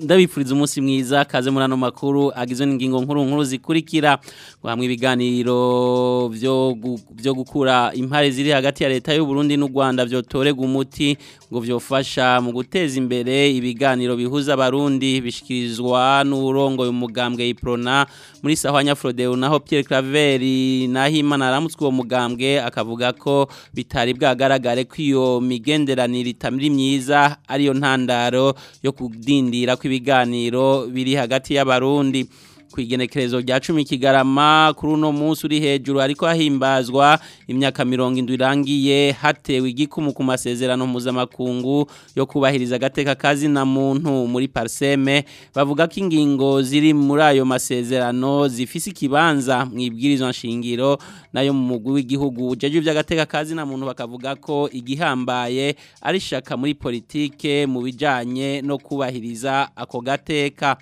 ndabifuriza umunsi mwiza kaze muri ano makuru agizwe n'ingingo nkuru nkuru zikurikira hamwe ibiganiro byo byo gukura impare ziri hagati ya leta y'u Burundi n'u Rwanda byo torega umuti ngo byofasha mu guteza imbere ibiganiro bihuza abarundi bishikirizwa n'urongo y'umugambwe y'Iprona muri Sahwanya Frodeu naho Pierre Claver naho Imana aramutswe uwo mugambwe akavuga ko bitari bwagaragare ko iyo migenderanire itamiri myiza ariyo ntandaro yo kudindira kw'ibiganiro biri hagati y'abarundi ku igenekerezo rya cumi kigarama kuri uno munsi uri hejuru ariko hahimbazwa imyaka mirongo indwi irangiye hatewe igikumu ku masezerano mpuzamakungu yo kubahiriza agateka na muntu muri Parseme bavuga ko ingingo ziri muri ayo masezerano zifisi ikibanza mu ibwirizwa shingiro nayo mu mugwi w'igihugu ujyaje iby'agateka na muntu bakavuga ko igihambaye ari ishaka muri politike mu bijyanye no kubahiriza ako gateka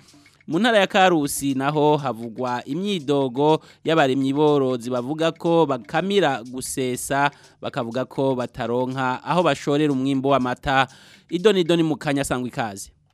mu ntara ya karusi naho havugwa imyidogo y'abarimyi borozi bavuga ko bakamira gusesa bakavuga ko bataronka aho bashorera umwimbo w'amata idoni idoni mu sangwa ikaze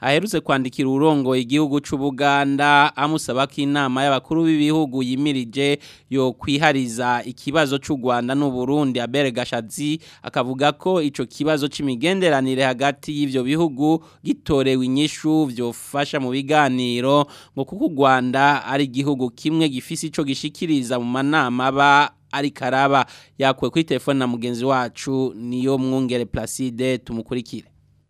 aherutse kwandikira urongo igihugu cy'u Buganda amusaba ko inama y'abakuru b'ibihugu yimirije yo kwihariza ikibazo cy'u Rwanda n'u Burundi Abere Gashazi akavuga ko ico kibazo c'imigenderanire hagati y'ivyo bihugu gitorewe inyishu vyofasha mu biganiro ngo kuko u Rwanda ari igihugu kimwe gifise ico gishikiriza mu manama aba ariko araba yakuwe kuri telefone na mugenzi wacu niyo mwungere placide tumukurikire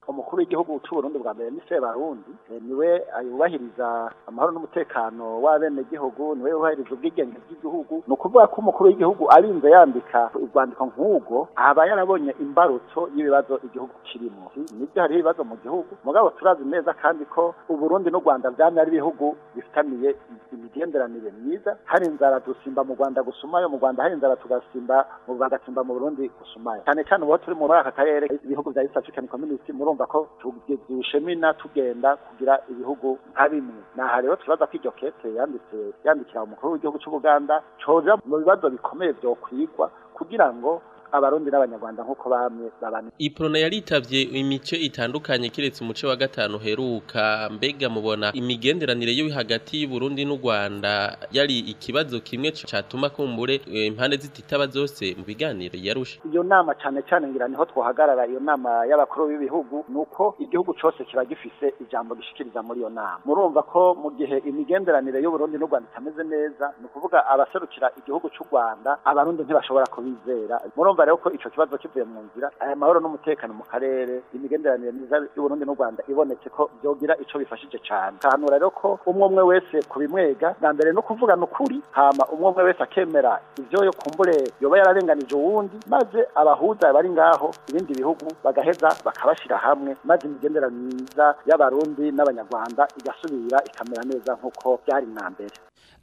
umukuru w'igihugu Burundi bwa mbere ni barundi eh, niwe eh, yubahiriza amahoro n'umutekano w'abenegihugu niwe yubahiriza ubwigenge bw'igihugu ni ukuvuga ko umukuru w'igihugu arinze yandika urwandiko nk'ubwo aba yarabonye imbarutso y'ibibazo igihugu kirimo nibyo hariho ibibazo mu gihugu mugabo turazi neza kandi ko uburundi n'u rwanda vyamye ari ibihugu bifitaniye imigenderanire myiza hari inzara dusimba mu rwanda gusumayo mu rwanda hari inzara tugasimba mu rwanda mu burundi gusumayo cyane cyane ubu turi muri aka karere ibihugu vya east african community murumva ko tugeze ibishemina tugenda kugira ibihugu nka bimwe naha rero turaza ko iryo kete yanditse yandikira umukuru w'igihugu cy'ubuganda coza mu bibazo bikomeye byokwigwa kugira ngo abarundi n'abanyarwanda nk'uko bamwe babana iprona yaritabye imico itandukanye kiretse umuce wa gatanu uheruka mbega mubona imigenderanire yo hagati y'uburundi n'u rwanda yari ikibazo kimwe cyatuma kumbure eh, impande zititaba zose mu biganiro yarusha iyo nama cyane cyane ngira niho twahagarara iyo nama y'abakuru b'ibihugu nuko igihugu cyose kiba gifise ijambo gishikiriza muri iyo nama murumva ko mu gihe imigenderanire y'uburundi n'u rwanda itameze neza ni ukuvuga abaserukira igihugu cy'u rwanda abarundi ntibashobora kubizera murumva urumva rero ko icyo kibazo kivuye mu nzira aya mahoro n'umutekano mu karere imigenderanire myiza y'uburundi n'u rwanda ibonetse ko byogira icyo bifashije cyane kanura rero ko umwe umwe wese kubimwega bwa mbere no kuvugana ukuri hama umwe umwe wese akemera ibyo yo kumbure yoba yararenganije uwundi maze abahuza bari ngaho ibindi bihugu bagaheza bakabashyira hamwe maze imigenderanire myiza y'abarundi n'abanyarwanda igasubira ikamera neza nk'uko byari na mbere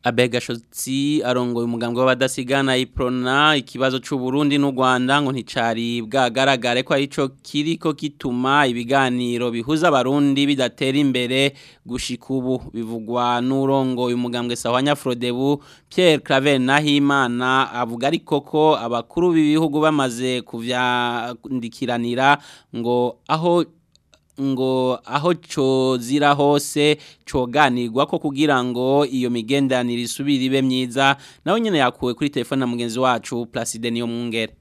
abegashotsi arongoye umugambwe w'abadasigana iprona ikibazo cy'u Burundi n'u Rwanda ngo nticari bwagaragare ko ari cyo kiriko kituma ibiganiro bihuza abarundi bidatera imbere gushika ubu bivugwa n'urongoye umugambwe Sahwanya Frodebu Pierre Claver Nahimana avuga ariko ko abakuru b'ibihugu bamaze kuvyandikiranira ngo aho ngo aho chozira hose coganirwa ko kugira ngo iyo migendanire isubire ibe myiza nawe nyine yakuwe kuri telefone na mugenzi wacu Placide niyo mwungere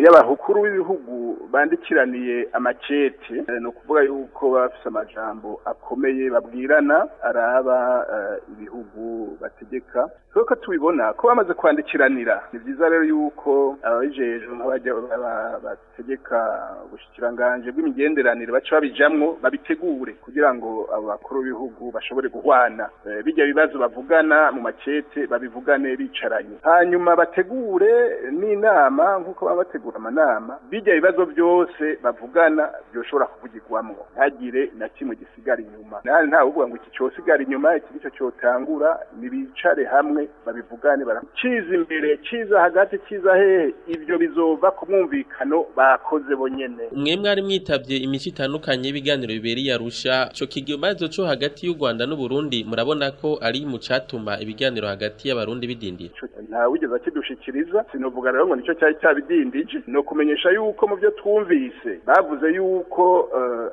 yaba hukuru w'ibihugu bandikiraniye amaceti eh, ni ukuvuga yuko bafite amajambo akomeye babwirana araba eh, ibihugu bategeka kuko tubibona ko bamaze kwandikiranira ni byiza rero yuko ababijejwe bategeka ubushikiranganji bw'imigenderanire baca babijamwo babitegure kugira ngo abo bakuru b'ibihugu bashobore guhwana eh, bijya bibazo bavugana mu macete babivugane bicaranye hanyuma bategure n'inama nk'uko baba bategura amanama bijya ibibazo byo byose bavugana byoshobora kuvugirwamo ntagire na kimwe gisigara inyuma nawe ntawe ngo iki cyosigara inyuma iki nicyo cyotangura nibicare hamwe babivugane kiza imbere kiza hagati kiza hehe ibyo bizova ku mwumvikano bakoze bonyine mwe mwari mwitabye imico itandukanye y'ibiganiro bibereye arusha cyo kigimazo cyo hagati y'u Rwanda n’u n'Uburundi murabona ko ari mu catuma ibiganiro hagati y'abarundi bidindira nta wigeze akidushikiriza sinovuga rero ngo nicyo cyari cyabidindije no kumenyesha yuko mu byo twu twumvise bavuze yuko eh,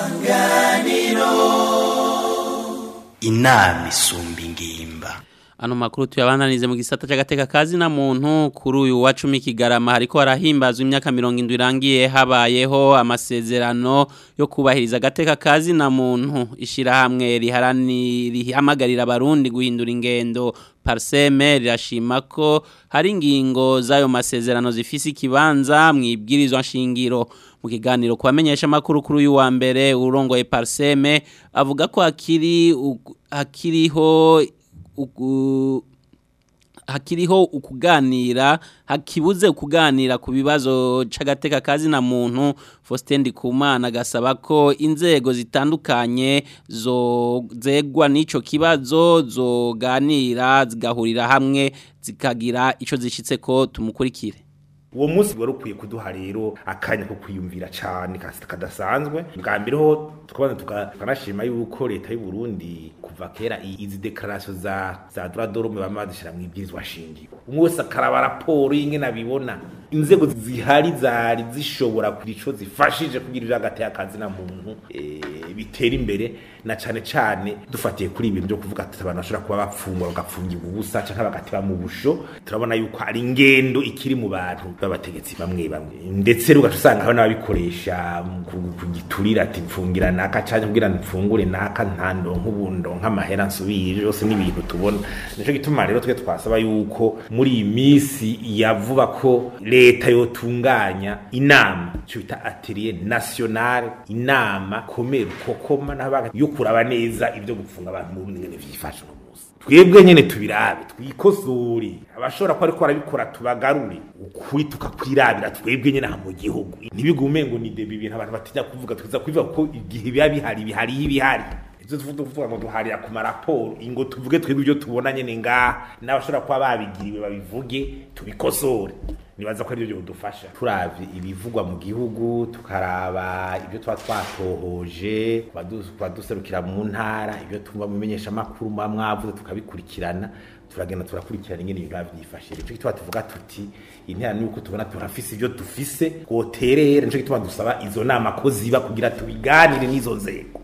isanganiro inama isumba ano makuru tuyabananize mu gisata cy'agateka kazi na muntu kuri uyu wa 10 kigarama hariko harahimbazwa imyaka 70 irangiye habayeho amasezerano yo kubahiriza agateka kazi na muntu ishira hamwe riharani rihamagarira abarundi guhindura ingendo parseme rirashima ko hari ingingo z'ayo masezerano zifisi ikibanza mu ibwirizwa shingiro mu kiganiro ku bamenyeshamakuru kuri uyu wa mbere urongoye pariseme avuga ko akiri akiriho hakiriho ukuganira hakibuze kuganira ku bibazo c'agateka kazi na muntu Faustin kumana agasaba ko inzego zitandukanye zo zegwa n'ico kibazo zoganira zigahurira hamwe zikagira ico zishitse ko tumukurikire uwo munsi wari ukwiye kuduha rero akanya ko kwiyumvira cyane kadasanzwe bwa mbere ho tukanashima yuko leta y'u Burundi kuva kera izi dekarasiyo za za doradorome bama bazishyira mu ibwirizwa shingiro umwe wese akaraba raporo y'ingena nabibona. inzego zihari zari zishobora kugira icyo zifashije kugirira agati y'akazi na muntu eh, bitera imbere na cyane cyane dufatiye kuri ibi byo kuvuga ati abantu bashobora kuba bafungwa bagafungirwa ubusa cyangwa bagatiba mu busho turabona yuko ari ingendo ikiri mu bantu b'abategetsi bamwe bamwe ndetse ugaca usanga hari n'ababikoresha ku giturira ati mfungira naka cyangwa mbwira mfungure naka nta ndonka ubu ndonka amahera yose ni ibintu tubona nicyo gituma rero twe twasaba yuko muri iyi minsi ya vuba ko leta leta yotunganya inama cyo bita atelier national inama komera kokoma n'abaga yo kuraba neza ibyo gufunga abantu mu ngene byifasha twebwe nyene tubirabe twikosore abashobora ko ariko tubagarure ukuri tukakwirabira twebwe nyene aha mu gihugu ntibigume ngo ni debi ibintu abantu batinya kuvuga tuza kuvuga ko igihe biba bihari bihari ibihari ivyo tuvuga ngo duharira ku maraporo ingo tuvuge twebwe ibyo tubona nyene ngaha n'abashobora kuba babigiriwe babivuge tubikosore nibaza ko aribyo bidufasha turavye ibivugwa mu gihugu tukaraba ibyo tuba twatohoje tuba duserukira mu ntara ibyo tumva mu bimenyeshamakuru muba mwavuze tukabikurikirana turagenda turakurikirana ingene ibintu bavyifashe nico gituma tuvuga tuti intera ni uko tubona turafise ibyo dufise twoterere nico gituma dusaba izo nama ko ziba kugira tubiganire n'izo nzego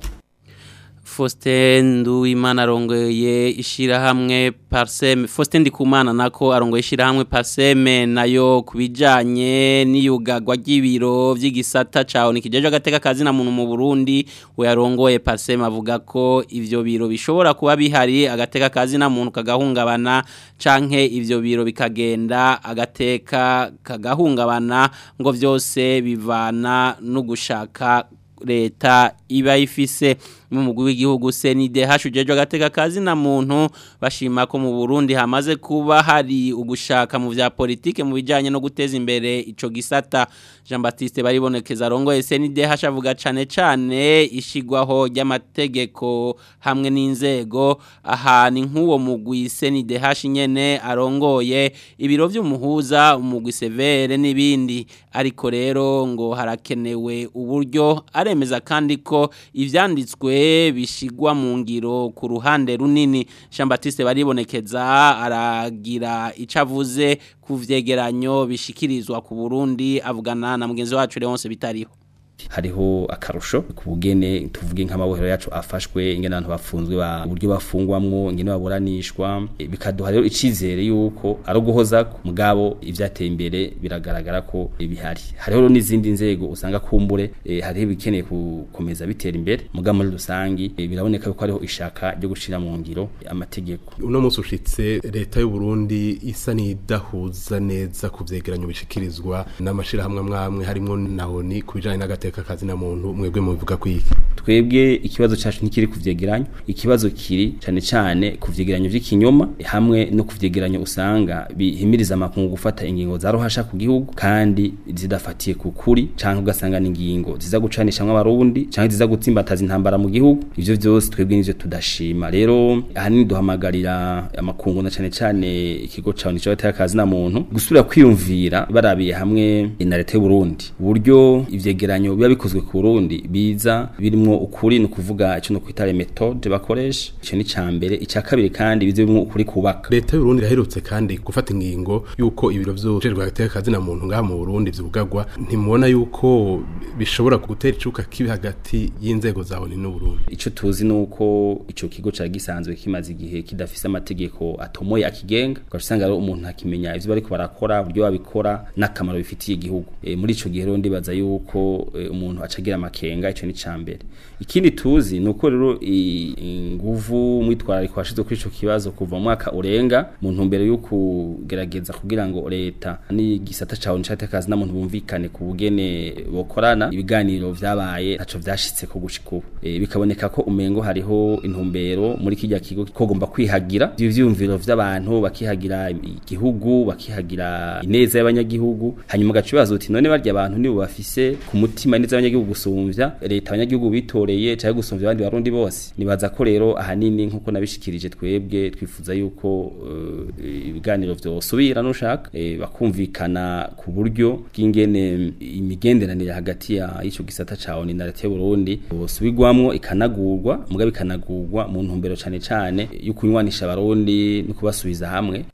Faustin Nduwimana arongoye ishyirahamwe Parseme Faustin Ndikumana nako arongoye ishyirahamwe Parseme nayo kubijanye n'iyugagwa ry'ibiro vy'igisata caho nikijeje agateka kazi na muntu mu Burundi we yarongoye Parseme avuga ko ivyo biro bishobora kuba bihari agateka kazi na muntu kagahungabana canke ivyo biro bikagenda agateka kagahungabana ngo vyose bivana no gushaka leta iba ifise n'umugwi w'igihugu senide hashujejwe agatekakazi na muntu bashima ko mu Burundi hamaze kuba hari ugushaka mu vya politike mu bijanye no guteza imbere ico gisata Jean Baptiste baribonekeza rongoye senide hashavuga cane cane ishigwaho ry'amategeko hamwe n'inzego ahani nk'uwo mugwi senide hashinyene arongoye ibiro vy'umuhuza umugwi severe n'ibindi ariko rero ngo harakenewe uburyo aremeza kandi ko yuko ibyanditswe bishyirwa mu ngiro ku ruhande runini jean batiste baribonekeza aragira icyo avuze ku byegeranyo bishyikirizwa ku burundi avugana na mugenzi wacu leonce bitariho hariho akarusho ku bugene tuvuge nk'amabohero yacu afashwe ingene abantu bafunzwe ba uburyo bafungwamwo ingene baburanishwa bikaduha rero icizere yuko ari uguhoza mugabo ibyateye imbere biragaragara ko bihari hariho n'izindi nzego usanga kumbure eh, hariho ibikeneye gukomeza bitera imbere mugabo muri rusangi eh, biraboneka ko hariho ishaka ryo gushira mu ngiro amategeko uno munsi ushitse leta y'u Burundi isa nidahuza neza kuvyegeranyo bishyikirizwa n'amashira hamwe mwamwe harimo naho ni kubijanye n'agate kazi na muntu mwebwe mubivuga ku twebwe ikibazo cyacu ntikiri ku vyegeranyo ikibazo kiri cyane cyane ku vyegeranyo hamwe no ku usanga bihimiriza amakungu gufata ingingo za ruhasha ku gihugu kandi zidafatiye ku kuri cyangwa ugasanga ni ingingo ziza gucanishamwe abarundi cyangwa ziza gutsimbataza intambara mu gihugu ibyo byose twebwe nivyo tudashima rero ahanini duhamagarira amakungu na cyane cyane ikigo cyawe nico batakazi na muntu gusubira kwiyumvira barabiye hamwe na leta y'u Burundi uburyo ivyegeranyo biba bikozwe ku Burundi biza birimo ukuri ni ukuvuga icyo no kwita methode bakoresha icyo ni cyambere icya kabiri kandi bize birimo ukuri kubaka leta y'u Burundi yaherutse kandi gufata ingingo yuko ibiro by'ubujerwa hagati na muntu ngaha mu Burundi byugagwa ntimubona yuko bishobora gutera icuka kibi hagati y'inzego zawo ni n'u Burundi ico tuzi nuko icyo kigo cya gisanzwe kimaze igihe kidafise amategeko atomoye akigenga ugasanga umuntu akimenya ivyo bariko barakora uburyo babikora n'akamaro bifitiye igihugu e, muri icyo gihe rero ndibaza yuko e, umuntu acagira amakenga icyo ni cya mbere ikindi tuzi ni uko rero inguvu mwitwarariko washize kuri icyo kibazo kuva mwaka urenga mu ntumbero yo kugerageza kugira ngo leta n'igisata cyawe n'ishati n'abantu bumvikane ku bugene bukorana ibiganiro byabaye ntacyo byashyitse ko gushika e, bikaboneka ko umengo hariho intumbero muri kijya kigo kogomba kwihagira ibyiyumviro by'abantu bakihagira igihugu bakihagira ineza y'abanyagihugu hanyuma agacu uti none barya abantu nibo bafise ku mutima ingoma ndetse abanyagihugu leta abanyagihugu bitoreye cyangwa gusumvya abandi barundi bose nibaza ko rero ahanini nkuko nabishikirije twebwe twifuza yuko eh, ibiganiro uh, vyosubira nushaka eh, bakumvikana ku buryo bw'ingene imigenderanire hagati ya ico gisata cawo ni narate Burundi bosubigwamwo ikanagurwa mugabe ikanagurwa mu ntumbero cyane cyane yo kunywanisha abarundi no kubasubiza hamwe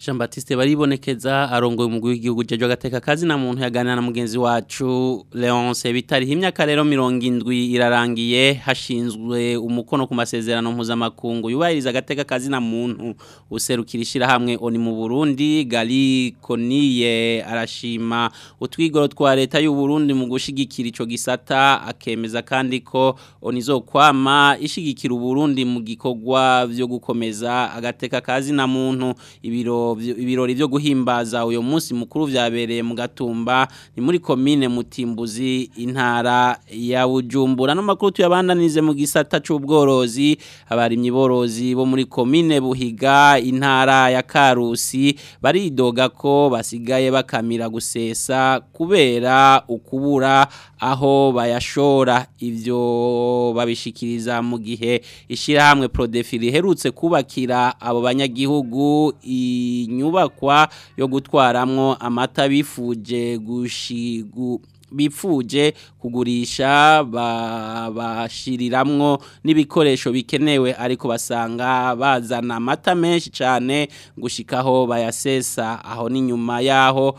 Jean Baptiste baribonekeza arongoye mu w'igihugu jeje agateka kazi na muntu yaganira na mugenzi wacu leon bitari imyaka rero 70 irarangiye hashinzwe umukono ku masezerano mpuza mpuzamakungu yubahiriza agateka kazi na muntu userukirishira hamwe oni mu Burundi Gali Koniye arashima utwigoro twa leta y'u Burundi mu gushigikira ico gisata akemeza kandi ko oni onizokwama ishigikira u Burundi mu gikogwa byo gukomeza agateka kazi na muntu ibiro ibirori byo guhimbaza uyu munsi mukuru byabereye mu gatumba ni muri komine mutimbuzi intara ya bujumbura n'amakuru tuyabandanize mu gisata cy'ubworozi abarimyi borozi bo muri komine buhiga intara ya karusi baridoga ko basigaye bakamira gusesa kubera ukubura aho bayashora ibyo babishikiriza mu gihe ishyirahamwe prodefiri iherutse kubakira abo banyagihugu i inyubakwa yo gutwaramwo amata bifuje gushigu bipfuje kugurisha babashiriramwo n'ibikoresho bikenewe ariko basanga bazana amata menshi cyane gushikaho bayasesa aho ni nyuma yaho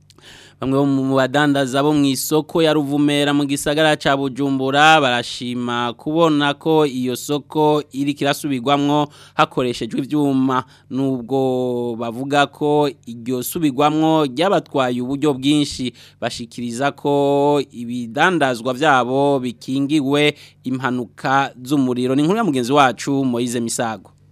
bamwe mu badandaza bo mu isoko ya ruvumera mu gisagara cya bujumbura barashima kubona ko iyo soko iri kirasubirwamwo hakoreshejwe ibyuma nubwo bavuga ko iryo subirwamwo ryabatwaye uburyo bwinshi bashikiriza ko ibidandazwa byabo bikingiwe impanuka z'umuriro ni nkuru ya mugenzi wacu Moise Misago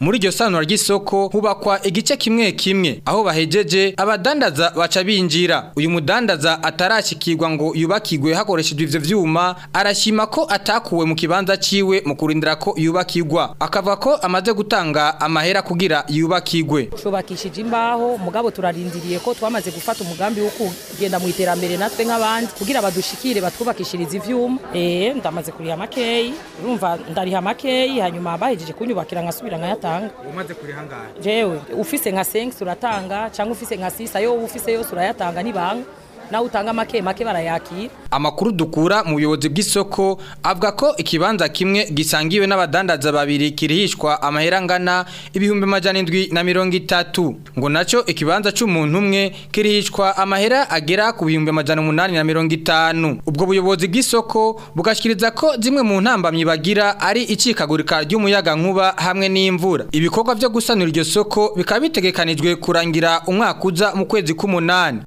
muri iryo sanura ry'isoko hubakwa igice kimwe kimwe aho bahejeje abadandaza baca binjira uyu mudandaza atarashyikirwa ngo yubakirwe hakoreshejwe ibyo byuma arashima ko atakuwe mu kibanza cyiwe mukuru kurindira ko yubakirwa akavuga ko amaze gutanga amahera kugira yubakirwe twubakishije imbaho mugabo turarindiriye ko twamaze gufata umugambi wo kugenda mu iterambere natwe nk'abandi kugira badushikire batwubakishirize ivyuma eh ndamaze kuriha makeyi urumva ndariha makeyi hanyuma bahejeje kunyubakira nkasubira nkayatanga umaze kuriha ngahe jewe ufise nka 5 uratanga cyangwa ufise nka 6 ayo ufise yose urayatanga nibanga nawe utanga make make barayakira amakuru dukura mu buyobozi bw'isoko avuga ko ikibanza kimwe gisangiwe n'abadandaza babiri kirihishwa amahera angana ibihumbi amajana indwi na mirongo itatu ngo nacyo ikibanza cy'umuntu umwe kirihishwa amahera agera ku bihumbi amajana umunani na mirongo itanu ubwo buyobozi bw'isoko bugashyikiriza ko zimwe mu ntambamyi bagira ari icikagurika ry'umuyagankuba hamwe n'imvura ibikorwa byo gusanura iryo soko bikaba bitegekanijwe kurangira umwaka uza mu kwezi k'umunani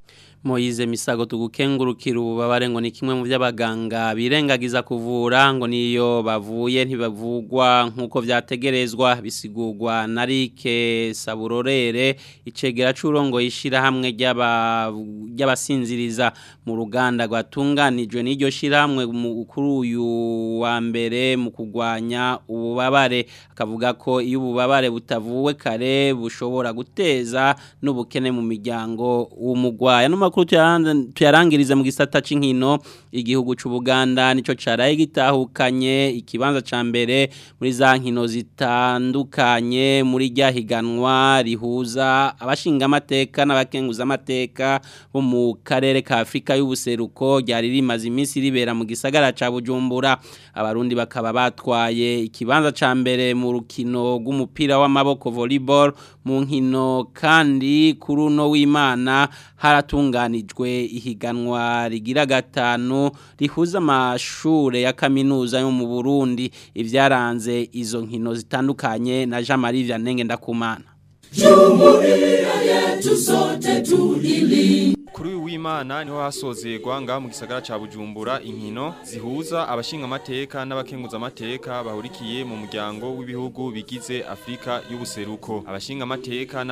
Moise Misago tugukengurukira ububabare ngo ni kimwe mu by'abaganga birengagiza kuvura ngo niyo bavuye ntibavugwa nk'uko byategerezwa bisigugwa na Rike Saburorere icegera curongo yishira hamwe ry'abasinziriza mu ruganda rwatunganijwe n'iryo shira hamwe kuri uyu wa mbere mu kugwanya ububabare akavuga ko iyo ububabare butavuwe kare bushobora guteza n'ubukene mu miryango numa amakuru tuyarangirize mu gisata cy'inkino igihugu cy'ubuganda nicyo cyaraye gitahukanye ikibanza cya mbere muri za nkino zitandukanye muri rya higanwa rihuza abashinga amateka n'abakenguza amateka bo mu karere ka afurika y'ubuseruko ryari rimaze iminsi ribera mu gisagara ca bujumbura abarundi bakaba batwaye ikibanza cya mbere mu rukino rw'umupira w'amaboko volleyball mu nkino kandi kuri uno w'imana haratungana hatunganijwe ihiganwa rigira gatanu rihuza amashure ya kaminuza yo mu Burundi ivyaranze izo nkino zitandukanye na Jean Marie Vianney ndakumana Jumuiya yetu sote tulili kuri uyu w'imana niho hasoze guhanga mu gisagara cya bujumbura inkino zihuza amateka abashingamateka amateka bahurikiye mu muryango w'ibihugu bigize afurika y'ubuseruko abashingamateka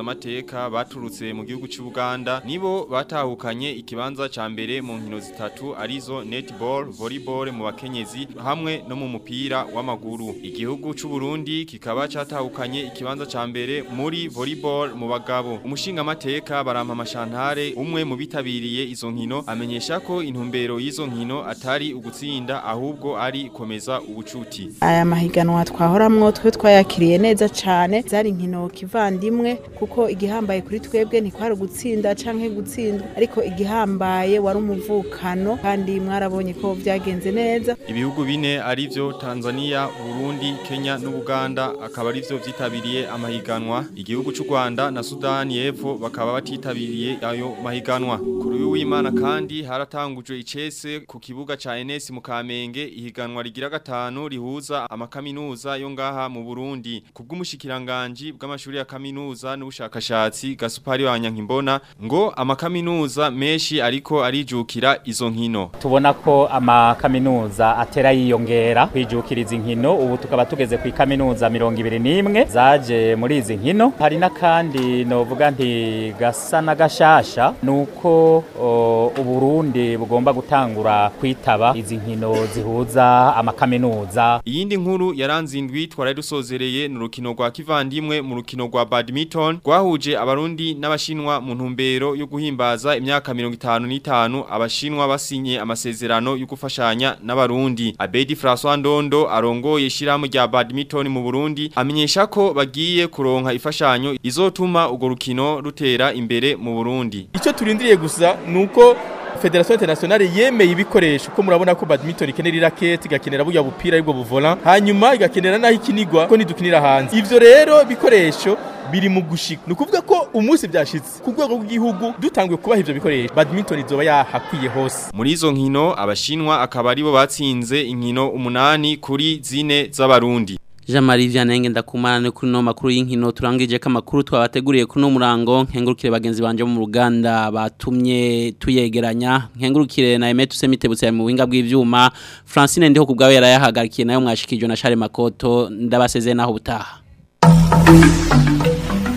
amateka baturutse mu gihugu cy'ubuganda nibo batahukanye ikibanza cya mbere mu nkino zitatu arizo netball volleyball mu bakenyezi hamwe no mu mupira w'amaguru igihugu cy'uburundi kikaba cyatahukanye ikibanza cya mbere muri volleyball mu bagabo umushingamateka barama amashantare umwe mu bitabiriye izo nkino amenyesha ko intumbero y'izo nkino atari ugutsinda ahubwo ari komeza ubucuti aya mahiganwa twahoramwo twe twayakiriye neza cyane zari inkino kivandimwe kuko igihambaye kuri twebwe ntikwari gutsinda cyangwa gutsindwa ariko igihambaye wari umuvukano kandi mwarabonye ko byagenze neza ibihugu bine ari byo Tanzania Burundi Kenya n'Uganda akaba ari byo byitabiriye amahiganwa igihugu cy'u Rwanda na Sudani y'Epfo bakaba batitabiriye ayo mahiganwa mahiganwa kuri uyu kandi haratangujwe icese ku kibuga cha NS Mukamenge Kamenge ihiganwa rigira gatanu rihuza amakaminuza yo ngaha mu Burundi kubw'umushikiranganje bw'amashuri ya kaminuza n'ubushakashatsi Gaspari Wanyankimbona ngo ama amakaminuza menshi ariko arijukira izo nkino tubona ko amakaminuza atera yiyongera kwijukiriza inkino ubu tukaba tugeze ku ikaminuza 21 zaje muri izi nkino hari nakandi novuga nti gasa na gashasha ni uko uburundi bugomba gutangura kwitaba izi nkino zihuza amakaminuza iyindi nkuru yaranze indwi twari dusozereye ni urukino rwa kivandimwe mu rukino rwa badminton rwahuje abarundi n'abashinwa mu ntumbero yo guhimbaza imyaka mirongo itanu n'itanu abashinwa basinye amasezerano yo gufashanya n'abarundi abedi francois ndondo arongoye ishyirahamwe rya badminton mu burundi amenyesha ko bagiye kuronka ifashanyo izotuma urwo rukino rutera imbere mu burundi icyo turindiriye gusa ni uko federasiyo interinasiyonari yemeye ibikoresho ko murabona ko badminton ikenera iraketi igakenera bujya bupira aribwo buvora hanyuma igakenera n'aho ikinigwa ko ntidukinira hanze ibyo rero bikoresho biri mu gushika ni ukuvuga ko umunsi byashyitse ku rwego rw'igihugu dutangiye kubaha ibyo bikoresho badminton izoba yahakwiye hose muri izo nkino abashinwa akaba aribo batsinze inkino umunani kuri zine z'abarundi Jamari Vianenge ndakumarane kuri no makuru y'inkino turangije ko amakuru twabateguriye kuri no murango nkengurukire bagenzi banje mu ruganda batumye tuyegeranya nkengurukire na Emmet Semitebutse mu winga bw'ivyuma Francine ndiho kubgawe yarayahagarikiye nayo mwashikijwe na Charles Makoto ndabasezeye naho butaha